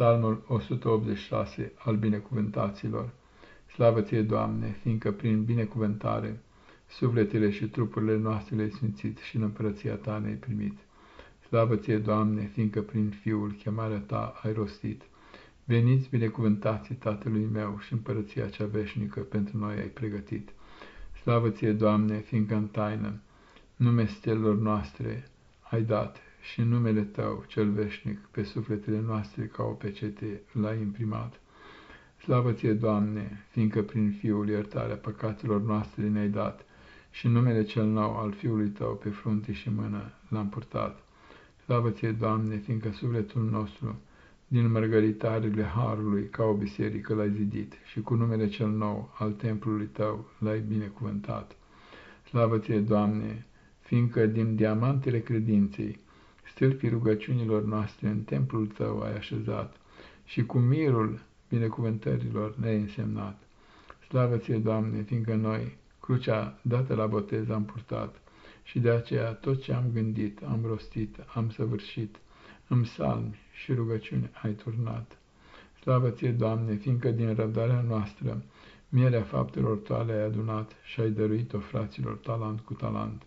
Psalmul 186 al binecuvântaților. Slavă ție, Doamne, fiindcă prin binecuvântare sufletele și trupurile noastre le-ai sfințit și în împărăția ta ne-ai primit. Slavă ție, Doamne, fiindcă prin Fiul chemarea ta ai rostit. Veniți binecuvântații Tatălui meu și împărăția cea veșnică pentru noi ai pregătit. Slavă ție, Doamne, fiindcă în taină nume stelor noastre ai dat și numele Tău, cel veșnic, pe sufletele noastre ca o pecete l-ai imprimat. Slavă ție, Doamne, fiindcă prin Fiul iertarea păcatelor noastre ne-ai dat și numele cel nou al Fiului Tău pe frunte și mână l-am purtat. Slavă ție, Doamne, fiindcă sufletul nostru, din mărgăritarele Harului, ca o biserică l-ai zidit și cu numele cel nou al templului Tău l-ai binecuvântat. Slavă ție, Doamne, fiindcă din diamantele credinței, stâlpii rugăciunilor noastre în templul Tău ai așezat și cu mirul binecuvântărilor ne-ai însemnat. Slavă ție, Doamne, fiindcă noi crucea dată la botez am purtat și de aceea tot ce am gândit, am rostit, am săvârșit, în psalmi și rugăciuni ai turnat. Slavă ție, Doamne, fiindcă din răbdarea noastră mierea faptelor tale ai adunat și ai dăruit-o fraților talent cu talent.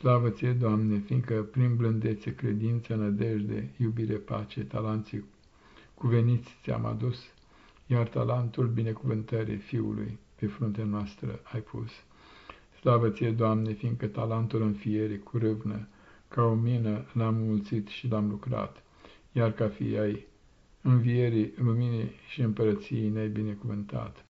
Slavă ție, Doamne, fiindcă prin blândețe, credință, nădejde, iubire, pace, talanții cuveniți ți-am adus, iar talentul binecuvântării Fiului pe fruntea noastră ai pus. Slavă ție, Doamne, fiindcă talentul înfierii cu râvnă, ca o mină l-am mulțit și l-am lucrat, iar ca fii ai învierii, luminii și împărăției ne-ai binecuvântat.